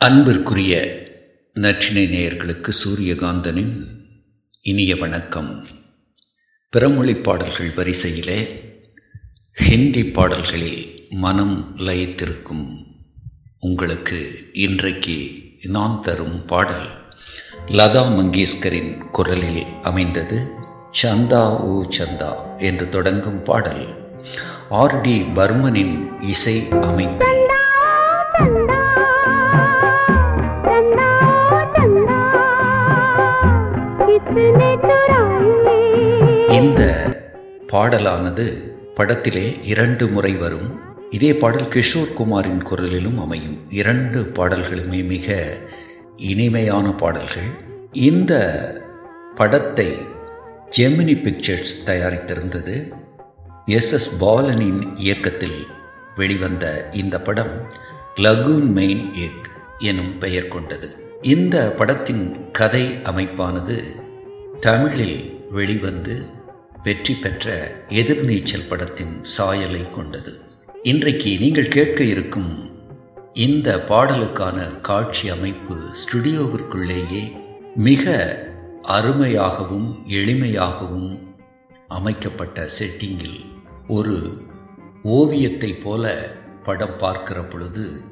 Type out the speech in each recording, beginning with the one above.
அன்பிற்குரிய நற்றினை நேயர்களுக்கு சூரியகாந்தனின் இனிய வணக்கம். பிறமொழி பாடல்கள் வரிசையிலே ஹிந்தி பாடல்களில் மனம் லயித்திருக்கும் உங்களுக்கு இன்றைக்கு நான் தரும் பாடல் லதா மங்கேஷ்கரின் குரலில் அமைந்தது சந்தா ஓ சந்தா என்று தொடங்கும் பாடல் ஆர் டி பர்மனின் இசை அமைப்பு. பாடலானது படத்திலே இரண்டு முறை வரும். இதே பாடல் கிஷோர் குமாரின் குரலிலும் அமையும். இரண்டு பாடல்களுமே மிக இனிமையான பாடல்கள். இந்த படத்தை ஜெமினி பிக்சர்ஸ் தயாரித்திருந்தது. எஸ் எஸ் பாலனின் இயக்கத்தில் வெளிவந்த இந்த படம் லகூன் மெயின் எக் எனும் பெயர் கொண்டது. இந்த படத்தின் கதை அமைப்பானது தமிழில் வெளிவந்து வெற்றி பெற்ற எதிர்நீச்சல் படத்தின் சாயலை கொண்டது. இன்றைக்கு நீங்கள் கேட்க இருக்கும் இந்த பாடலுக்கான காட்சி அமைப்பு ஸ்டுடியோவிற்குள்ளேயே மிக அருமையாகவும் எளிமையாகவும் அமைக்கப்பட்ட செட்டிங்கில் ஒரு ஓவியத்தை போல படம் பார்க்கிற பொழுது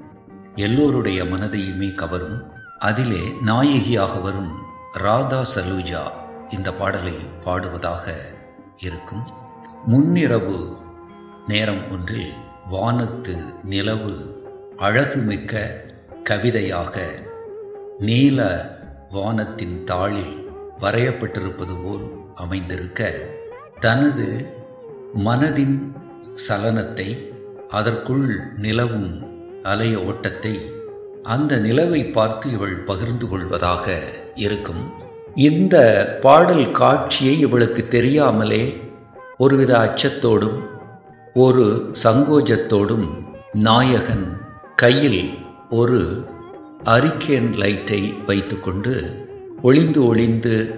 எல்லோருடைய மனதையுமே கவரும். அதிலே நாயகியாக வரும் ராதா சலூஜா இந்த பாடலை பாடுவதாக இருக்கும். முன்னிரவு நேரம் ஒன்றில் வானத்து நிலவு அழகுமிக்க கவிதையாக நீல வானத்தின் தாளில் வரையப்பட்டிருப்பது போல் அமைந்திருக்க தனது மனதின் சலனத்தை அதற்குள் நிலவும் அலைய ஓட்டத்தை அந்த நிலவை பார்த்து இவள் பகிர்ந்து கொள்வதாக இருக்கும். இந்த பாடல் காட்சியை இவளுக்கு தெரியாமலே ஒருவித அச்சத்தோடும் ஒரு சங்கோஜத்தோடும் நாயகன் கையில் ஒரு அரிக்கேன் லைட்டை வைத்துக்கொண்டு ஒளிந்து ஒளிந்து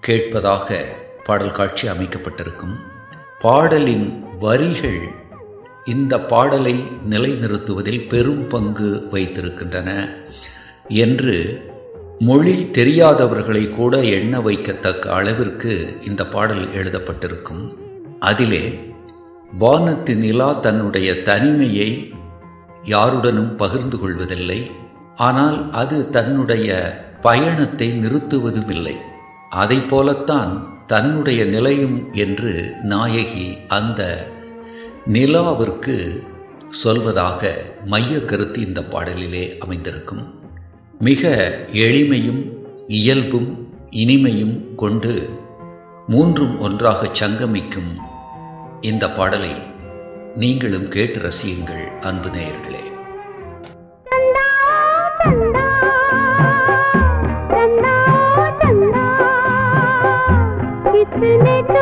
கேட்பதாக பாடல் காட்சி அமைக்கப்பட்டிருக்கும். பாடலின் வரிகள் இந்த பாடலை நிலைநிறுத்துவதில் பெரும் பங்கு வைத்திருக்கின்றன என்று மொழி தெரியாதவர்களை கூட எண்ண வைக்கத்தக்க அளவிற்கு இந்த பாடல் எழுதப்பட்டிருக்கும். அதிலே வானத்து நிலா தன்னுடைய தனிமையை யாருடனும் பகிர்ந்து கொள்வதில்லை. ஆனால் அது தன்னுடைய பயணத்தை நிறுத்துவதும் இல்லை அதை போலத்தான் தன்னுடைய நிலையும் என்று நாயகி அந்த நிலாவிற்கு சொல்வதாக மைய கருத்து இந்த பாடலிலே அமைந்திருக்கும். மிக எளிமையும் இயல்பும் இனிமையும் கொண்டு மூன்றும் ஒன்றாக சங்கமிக்கும் இந்த பாடலை நீங்களும் கேட்டு ரசியுங்கள் அன்பு நேயர்களே किसने